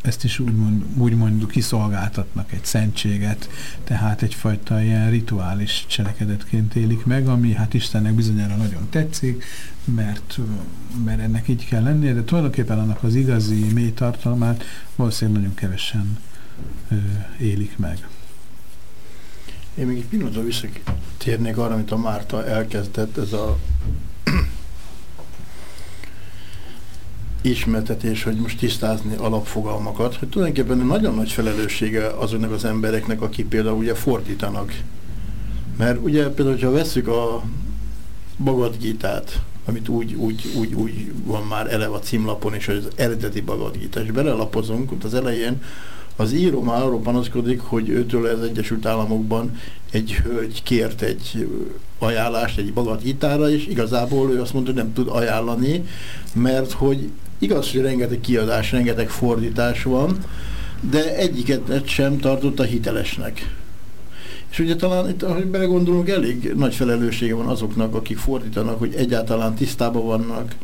ezt is úgymond, úgymond kiszolgáltatnak egy szentséget, tehát egyfajta ilyen rituális cselekedetként élik meg, ami hát Istennek bizonyára nagyon tetszik, mert, mert ennek így kell lennie, de tulajdonképpen annak az igazi mély tartalmát valószínűleg nagyon kevesen ö, élik meg. Én még egy pillanatra visszatérnék arra, amit a Márta elkezdett, ez a ismertetés, hogy most tisztázni alapfogalmakat, hogy tulajdonképpen nagyon nagy felelőssége azoknak az embereknek, akik például ugye fordítanak. Mert ugye például, ha veszük a Bhagavad Gita-t, amit úgy, úgy, úgy, úgy van már eleve a címlapon hogy az eredeti Bhagavad Gita, és belelapozunk, ott az elején az író már arról panaszkodik, hogy őtől az Egyesült Államokban egy hölgy kért egy ajánlást egy Bhagavad Gita-ra, és igazából ő azt mondta, hogy nem tud ajánlani, mert hogy Igaz, hogy rengeteg kiadás, rengeteg fordítás van, de egyiket sem tartotta hitelesnek. És ugye talán itt, ahogy belegondolunk, elég nagy felelőssége van azoknak, akik fordítanak, hogy egyáltalán tisztában vannak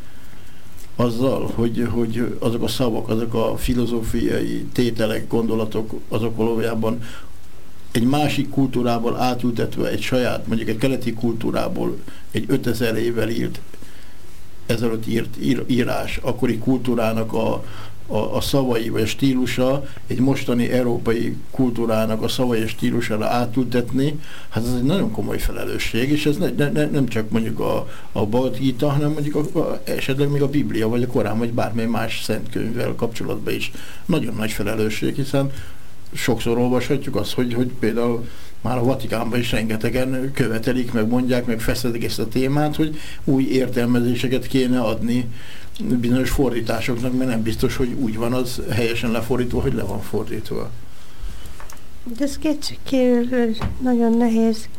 azzal, hogy, hogy azok a szavak, azok a filozófiai tételek, gondolatok, azok valójában egy másik kultúrából átültetve egy saját, mondjuk egy keleti kultúrából egy 5000 évvel írt ezelőtt írt ír, írás, akkori kultúrának a, a, a szavai vagy a stílusa egy mostani európai kultúrának a szavai és stílusára átültetni, hát ez egy nagyon komoly felelősség, és ez ne, ne, ne, nem csak mondjuk a, a Baltgita, hanem mondjuk a, a, esetleg még a Biblia, vagy a Korán, vagy bármely más szentkönyvvel kapcsolatban is. Nagyon nagy felelősség, hiszen sokszor olvashatjuk azt, hogy, hogy például már a Vatikánban is rengetegen követelik, meg mondják, meg feszedik ezt a témát, hogy új értelmezéseket kéne adni bizonyos fordításoknak, mert nem biztos, hogy úgy van az helyesen lefordítva, hogy le van fordítva. De ez kétségkívül nagyon nehéz.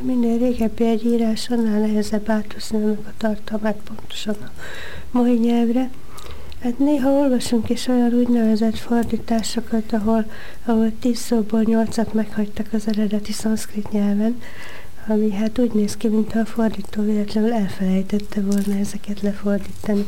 Minél régebbi egy írás, annál nehezebb áthozni a tartalmát pontosan a mai nyelvre. Hát néha olvasunk is olyan úgynevezett fordításokat, ahol, ahol tíz szóból nyolcat meghagytak az eredeti szanszkrit nyelven, ami hát úgy néz ki, mintha a fordító véletlenül elfelejtette volna ezeket lefordítani.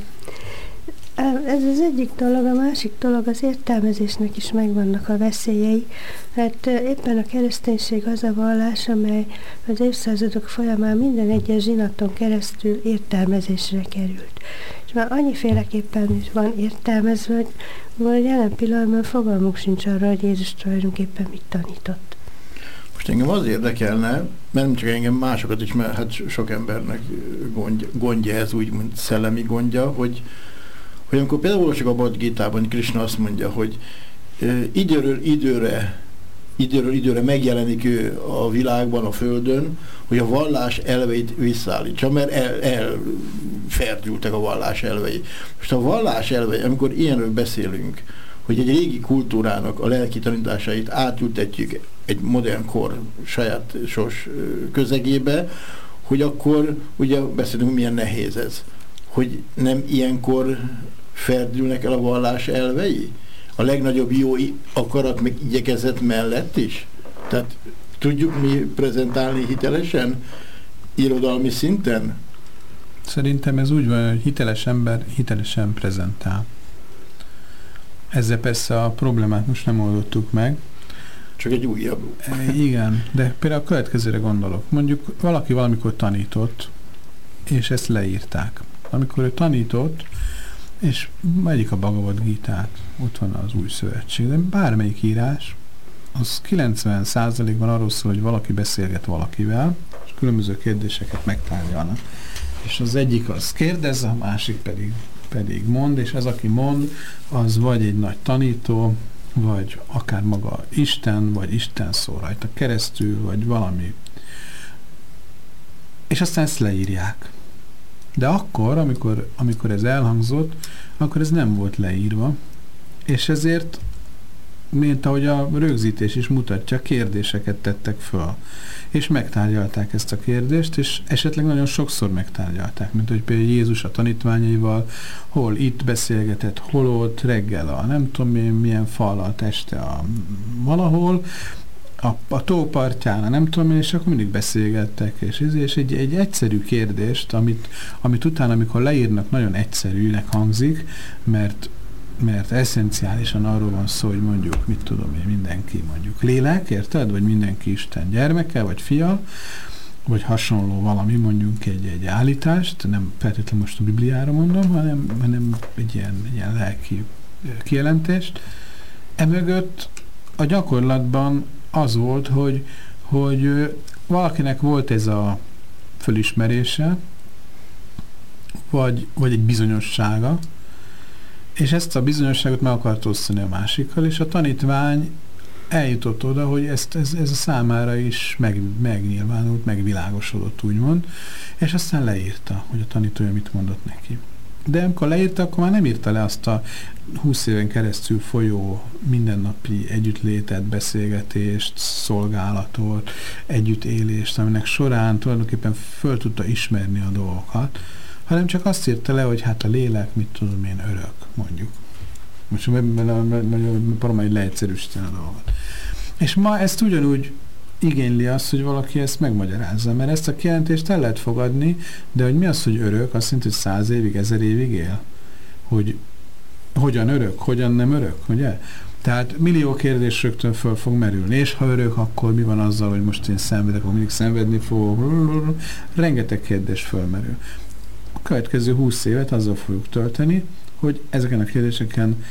Ez az egyik dolog, a másik dolog az értelmezésnek is megvannak a veszélyei, mert éppen a kereszténység az a vallás, amely az évszázadok folyamán minden egyes zsinaton keresztül értelmezésre került. És már annyiféleképpen is van értelmezve, hogy, jelen pillanatban fogalmuk sincs arra, hogy Jézus tulajdonképpen mit tanított. Most engem az érdekelne, mert nem csak engem, másokat is, mert hát sok embernek gondja, gondja ez úgy, mint szellemi gondja, hogy hogy amikor például olvasok a Bhagavad Gita-ban, Krishna azt mondja, hogy időről időre időről időre megjelenik ő a világban, a Földön, hogy a vallás elveit visszaállítsa, mert el, a vallás elvei. Most a vallás elvei, amikor ilyenről beszélünk, hogy egy régi kultúrának a lelki tanításait átültetjük egy modern kor saját sos közegébe, hogy akkor ugye beszélünk, milyen nehéz ez. Hogy nem ilyenkor ferdülnek el a vallás elvei? A legnagyobb jó akarat meg igyekezet mellett is? Tehát tudjuk mi prezentálni hitelesen, irodalmi szinten? Szerintem ez úgy van, hogy hiteles ember hitelesen prezentál. Ezzel persze a problémát most nem oldottuk meg. Csak egy újabb. E, igen, de például a következőre gondolok. Mondjuk valaki valamikor tanított, és ezt leírták. Amikor ő tanított, és megyik a Bhagavad Gitát, ott van az új szövetség, de bármelyik írás, az 90%-ban arról szól, hogy valaki beszélget valakivel, és különböző kérdéseket megtárgyalnak. És az egyik az kérdez, a másik pedig, pedig mond, és ez, aki mond, az vagy egy nagy tanító, vagy akár maga Isten, vagy Isten szól rajta keresztül, vagy valami. És aztán ezt leírják. De akkor, amikor, amikor ez elhangzott, akkor ez nem volt leírva, és ezért, mint ahogy a rögzítés is mutatja, kérdéseket tettek föl. És megtárgyalták ezt a kérdést, és esetleg nagyon sokszor megtárgyalták, mint hogy például Jézus a tanítványaival, hol itt beszélgetett, hol ott, reggel a nem tudom én milyen falat, este a valahol, a, a tópartján, nem tudom én, és akkor mindig beszélgettek, és, és egy, egy egyszerű kérdést, amit, amit utána, amikor leírnak, nagyon egyszerűnek hangzik, mert mert eszenciálisan arról van szó, hogy mondjuk, mit tudom én, mindenki mondjuk lélek, érted? Vagy mindenki Isten gyermeke, vagy fia, vagy hasonló valami, mondjuk egy, egy állítást, nem feltétlenül most a Bibliára mondom, hanem, hanem egy, ilyen, egy ilyen lelki kijelentést. Emögött a gyakorlatban az volt, hogy, hogy valakinek volt ez a fölismerése, vagy, vagy egy bizonyossága, és ezt a bizonyosságot meg akart osztani a másikkal, és a tanítvány eljutott oda, hogy ezt, ez, ez a számára is meg, megnyilvánult, megvilágosodott, úgymond, és aztán leírta, hogy a tanítója mit mondott neki. De amikor leírta, akkor már nem írta le azt a 20 éven keresztül folyó mindennapi együttlétet, beszélgetést, szolgálatot, együttélést, aminek során tulajdonképpen föl tudta ismerni a dolgokat, hanem csak azt írta le, hogy hát a lélek, mit tudom én, örök, mondjuk. Most egy leegyszerűsíteni a dolgot. És ma ezt ugyanúgy igényli azt, hogy valaki ezt megmagyarázza, mert ezt a kijelentést el lehet fogadni, de hogy mi az, hogy örök, azt jelenti, hogy száz évig, ezer évig él? Hogy hogyan örök, hogyan nem örök, ugye? Tehát millió kérdés rögtön föl fog merülni, és ha örök, akkor mi van azzal, hogy most én szenvedek, akkor mindig szenvedni fogok, rengeteg kérdés fölmerül. A következő húsz évet azzal fogjuk tölteni, hogy ezeken a kérdéseken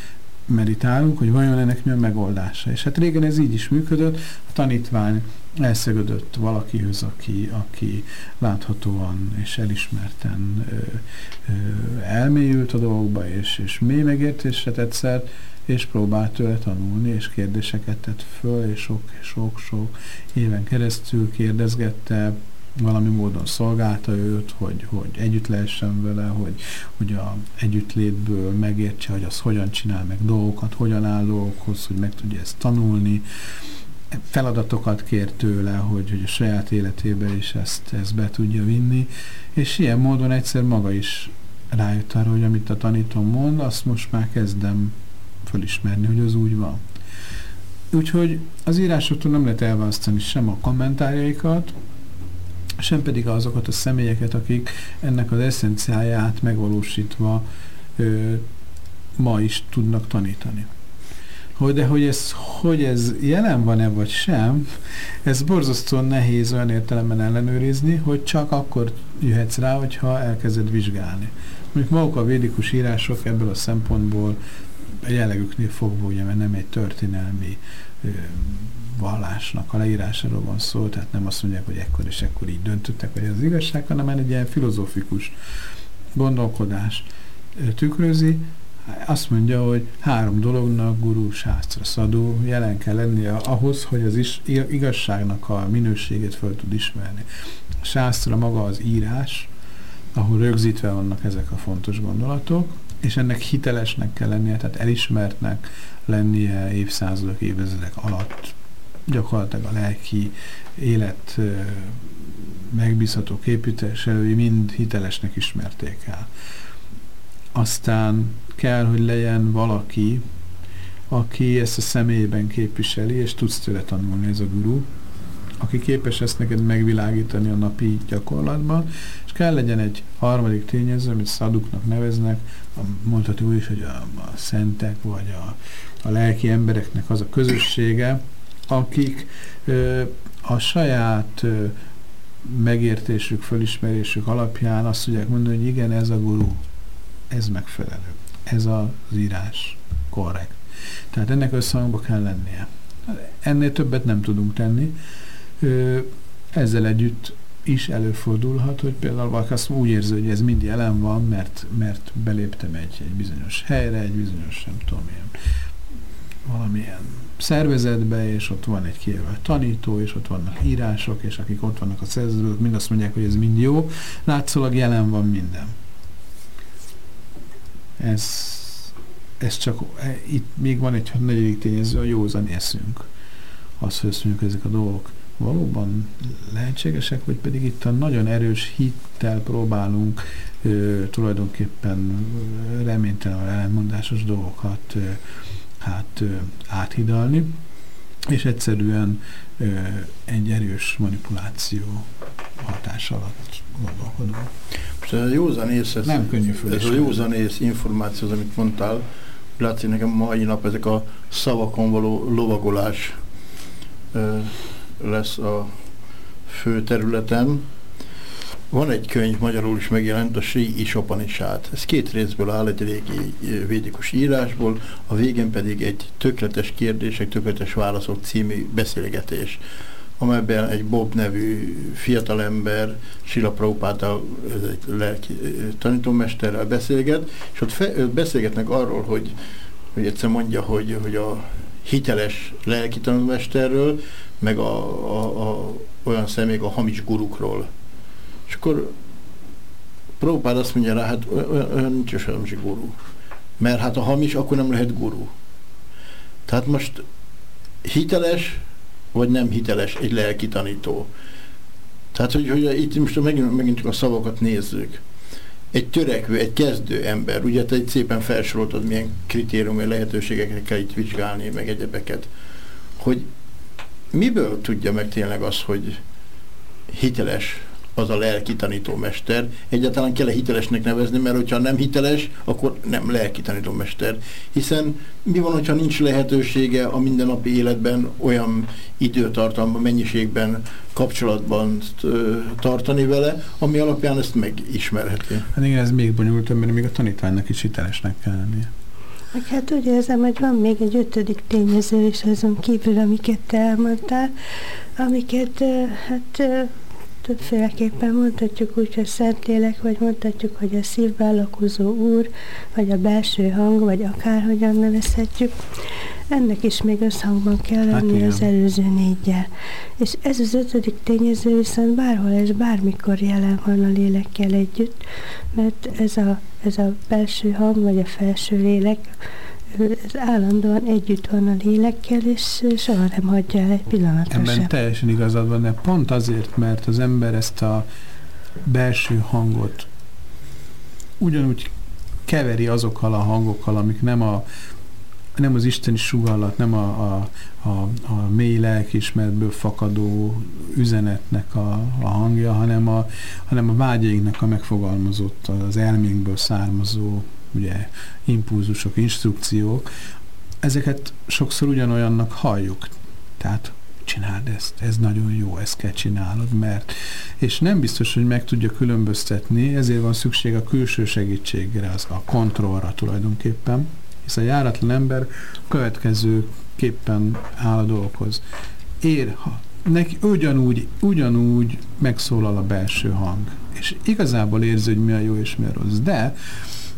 meditálunk, hogy vajon ennek mi a megoldása. És hát régen ez így is működött, a tanítvány elszegődött valakihöz, aki, aki láthatóan és elismerten ö, ö, elmélyült a dolgokba, és, és mély megértésre egyszer, és próbált tőle tanulni, és kérdéseket tett föl, és sok-sok-sok éven keresztül kérdezgette, valami módon szolgálta őt, hogy, hogy együtt lehessen vele, hogy, hogy a együttlétből megértse, hogy az hogyan csinál meg dolgokat, hogyan áll dolgokhoz, hogy meg tudja ezt tanulni. Feladatokat kér tőle, hogy, hogy a saját életébe is ezt, ezt be tudja vinni, és ilyen módon egyszer maga is rájött arra, hogy amit a tanító mond, azt most már kezdem fölismerni, hogy az úgy van. Úgyhogy az írásoktól nem lehet elválasztani sem a kommentárjaikat, sem pedig azokat a személyeket, akik ennek az eszenciáját megvalósítva ö, ma is tudnak tanítani. Hogy, de hogy ez, hogy ez jelen van-e vagy sem, ez borzasztóan nehéz olyan értelemben ellenőrizni, hogy csak akkor jöhetsz rá, hogyha elkezded vizsgálni. Mondjuk maguk a védikus írások ebből a szempontból a jellegüknél fogva, ugye, mert nem egy történelmi ö, vallásnak a leírásáról van szó, tehát nem azt mondják, hogy ekkor és ekkor így döntöttek, vagy ez az igazság, hanem egy ilyen filozófikus gondolkodás tükrözi, azt mondja, hogy három dolognak guru, sásztra, szadó jelen kell lennie ahhoz, hogy az is, igazságnak a minőségét föl tud ismerni. Sásztra maga az írás, ahol rögzítve vannak ezek a fontos gondolatok, és ennek hitelesnek kell lennie, tehát elismertnek lennie évszázadok, évezredek alatt gyakorlatilag a lelki élet megbízható képviselői mind hitelesnek ismerték el. Aztán kell, hogy legyen valaki, aki ezt a személyben képviseli, és tudsz tőle tanulni, ez a guru, aki képes ezt neked megvilágítani a napi gyakorlatban, és kell legyen egy harmadik tényező, amit szaduknak neveznek, mondható úgy is, hogy a, a szentek, vagy a, a lelki embereknek az a közössége, akik a saját megértésük, fölismerésük alapján azt tudják mondani, hogy igen, ez a guru, ez megfelelő, ez az írás korrekt. Tehát ennek összhangba kell lennie. Ennél többet nem tudunk tenni. Ezzel együtt is előfordulhat, hogy például valaki azt úgy érzi, hogy ez mind jelen van, mert, mert beléptem egy, egy bizonyos helyre, egy bizonyos, nem tudom, ilyen, valamilyen szervezetbe, és ott van egy kijelölt tanító, és ott vannak írások, és akik ott vannak a szervezetben, mind azt mondják, hogy ez mind jó. Látszólag jelen van minden. Ez, ez csak, e, itt még van egy negyedik tényező, a józan eszünk. Azt mondjuk, ezek a dolgok valóban lehetségesek, vagy pedig itt a nagyon erős hittel próbálunk ö, tulajdonképpen reménytelen ellenmondásos dolgokat ö, hát áthidalni, és egyszerűen egy erős manipuláció hatás alatt gondolkodunk. Most ez a józanész, ez, nem könnyű ez a józanész információ, amit mondtál, látszik nekem mai nap ezek a szavakon való lovagolás lesz a fő területem. Van egy könyv, magyarul is megjelent, a Sri Isopanisát. Ez két részből áll, egy régi védikus írásból, a végén pedig egy tökéletes kérdések, tökéletes válaszok című beszélgetés amelyben egy Bob nevű fiatalember Sila Prabhupáta, egy lelki tanítómesterrel beszélget, és ott fe, beszélgetnek arról, hogy, hogy egyszer mondja, hogy, hogy a hiteles lelki tanítómesterről, meg a, a, a, olyan személyek a hamis gurukról. És akkor Prabhupád azt mondja rá, hát olyan, olyan nincs is hamis guru. Mert hát a hamis, akkor nem lehet guru. Tehát most hiteles, vagy nem hiteles egy lelki tanító. Tehát, hogy, hogy itt most megint, megint csak a szavakat nézzük. Egy törekvő, egy kezdő ember, ugye te egy szépen felsoroltad, milyen kritériumi lehetőségekre kell itt vizsgálni, meg egyebeket, hogy miből tudja meg tényleg az, hogy hiteles az a lelki tanítómester. Egyáltalán kell -e hitelesnek nevezni, mert hogyha nem hiteles, akkor nem lelki tanítómester. Hiszen mi van, hogyha nincs lehetősége a mindennapi életben olyan időtartamban, mennyiségben, kapcsolatban tartani vele, ami alapján ezt megismerheti. Hát igen, ez még bonyolultabb, mert még a tanítványnak is hitelesnek kell lennie. Meg hát úgy érzem, hogy van még egy ötödik tényező is azon kívül, amiket te elmondtál, amiket hát többféleképpen mondhatjuk úgy, hogy Szentlélek, vagy mondhatjuk, hogy a szívben lakozó úr, vagy a belső hang, vagy akárhogyan nevezhetjük. Ennek is még összhangban kell hát lenni hát az előző négyel. És ez az ötödik tényező viszont bárhol és bármikor jelen van a lélekkel együtt, mert ez a, ez a belső hang, vagy a felső lélek, ez állandóan együtt van a lélekkel, és soha nem hagyja el egy pillanatot Ebben sem. teljesen igazad van, de pont azért, mert az ember ezt a belső hangot ugyanúgy keveri azokkal a hangokkal, amik nem a nem az isteni sugallat, nem a, a, a, a mély lelkismeretből fakadó üzenetnek a, a hangja, hanem a, hanem a vágyainknak a megfogalmazott, az elménkből származó ugye, impulzusok, instrukciók, ezeket sokszor ugyanolyannak halljuk. Tehát csináld ezt, ez nagyon jó, ezt kell csinálod, mert és nem biztos, hogy meg tudja különböztetni, ezért van szükség a külső segítségre, az a kontrollra tulajdonképpen, hisz a járatlan ember következőképpen áll a dolgokhoz. Ér, ha neki ugyanúgy, ugyanúgy megszólal a belső hang, és igazából érzi, hogy mi a jó és mi a rossz, de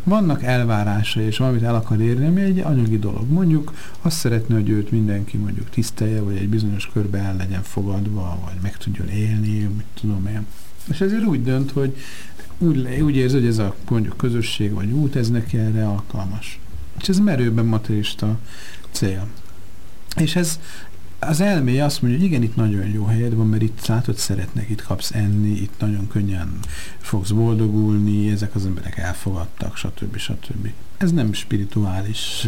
vannak elvárásai, és valamit el akar érni, ami egy anyagi dolog. Mondjuk azt szeretné, hogy őt mindenki mondjuk tisztelje, vagy egy bizonyos körbe el legyen fogadva, vagy meg tudjon élni, mit tudom én. És ezért úgy dönt, hogy úgy, úgy érzi, hogy ez a mondjuk közösség vagy út, ez neki erre alkalmas. És ez merőben materista cél. És ez az elméje azt mondja, hogy igen, itt nagyon jó helyed van, mert itt látod, szeretnek, itt kapsz enni, itt nagyon könnyen fogsz boldogulni, ezek az emberek elfogadtak, stb. stb. Ez nem spirituális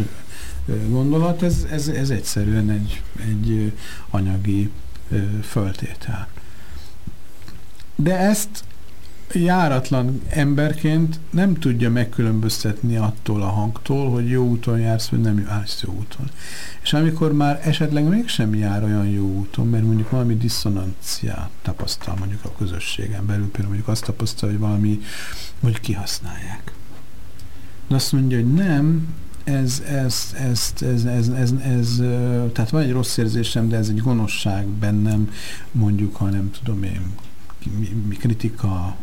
gondolat, ez, ez, ez egyszerűen egy, egy anyagi föltétel. De ezt járatlan emberként nem tudja megkülönböztetni attól a hangtól, hogy jó úton jársz, vagy nem jársz jó úton. És amikor már esetleg mégsem jár olyan jó úton, mert mondjuk valami diszonanciát tapasztal mondjuk a közösségen belül, például mondjuk azt tapasztal, hogy valami, hogy kihasználják. De azt mondja, hogy nem, ez, ez, ez, ez, ez, ez, ez, tehát van egy rossz érzésem, de ez egy gonoszság bennem, mondjuk, ha nem tudom én, kritika,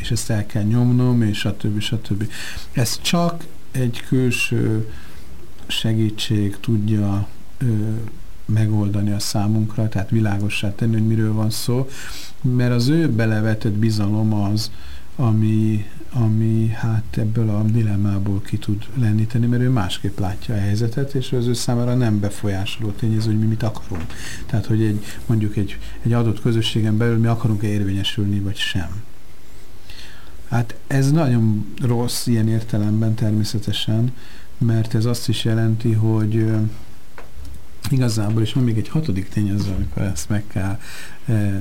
és ezt el kell nyomnom, és stb. stb. Ez csak egy külső segítség tudja ö, megoldani a számunkra, tehát világossá tenni, hogy miről van szó, mert az ő belevetett bizalom az, ami, ami hát ebből a dilemmából ki tud lenníteni, mert ő másképp látja a helyzetet, és az ő számára nem befolyásoló tényező, hogy mi mit akarunk. Tehát, hogy egy, mondjuk egy, egy adott közösségen belül mi akarunk-e érvényesülni, vagy sem. Hát ez nagyon rossz ilyen értelemben természetesen, mert ez azt is jelenti, hogy igazából, és van még egy hatodik tényező, amikor ezt meg kell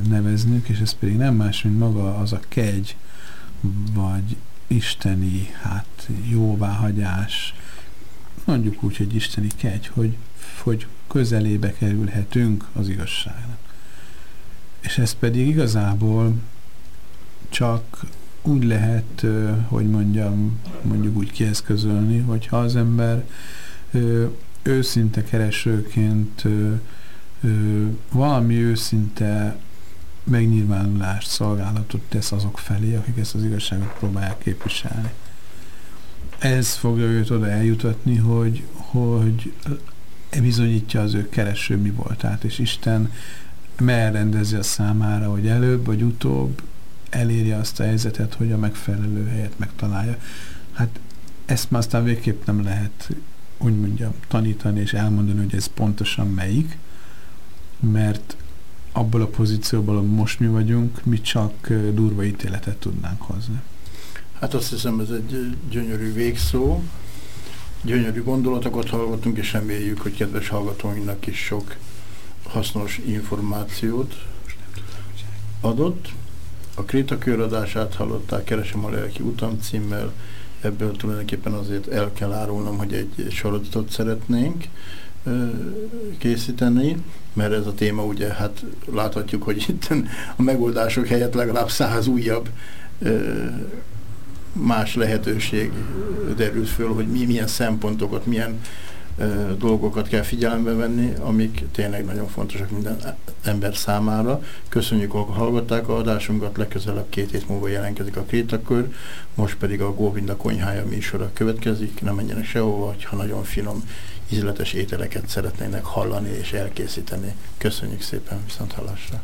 neveznünk, és ez pedig nem más, mint maga az a kegy, vagy isteni, hát jóváhagyás, mondjuk úgy, hogy isteni kegy, hogy, hogy közelébe kerülhetünk az igazságnak. És ez pedig igazából csak úgy lehet, hogy mondjam, mondjuk úgy kieszközölni, hogyha az ember őszinte keresőként valami őszinte megnyilvánulást, szolgálatot tesz azok felé, akik ezt az igazságot próbálják képviselni. Ez fogja őt oda eljutatni, hogy, hogy bizonyítja az ő kereső mi voltát, és Isten merrendezi a számára, hogy előbb vagy utóbb elérje azt a helyzetet, hogy a megfelelő helyet megtalálja. Hát ezt már aztán végképp nem lehet úgy mondjam, tanítani és elmondani, hogy ez pontosan melyik, mert abból a pozícióból, ahol most mi vagyunk, mi csak durva ítéletet tudnánk hozni. Hát azt hiszem, ez egy gyönyörű végszó. Gyönyörű gondolatokat hallgatunk, és reméljük, hogy kedves hallgatóinknak is sok hasznos információt adott. A Kréta köradását hallották, Keresem a lelki utam címmel, ebből tulajdonképpen azért el kell árulnom, hogy egy sorozatot szeretnénk készíteni, mert ez a téma ugye, hát láthatjuk, hogy itt a megoldások helyett legalább száz újabb más lehetőség derült föl, hogy mi, milyen szempontokat, milyen dolgokat kell figyelembe venni, amik tényleg nagyon fontosak minden ember számára. Köszönjük, hogy hallgatták a adásunkat, legközelebb két hét múlva jelentkezik a Krétakör, most pedig a Góvinda konyhája műsora következik, nem menjenek sehova, ha nagyon finom, ízletes ételeket szeretnének hallani és elkészíteni. Köszönjük szépen, viszont hallásra!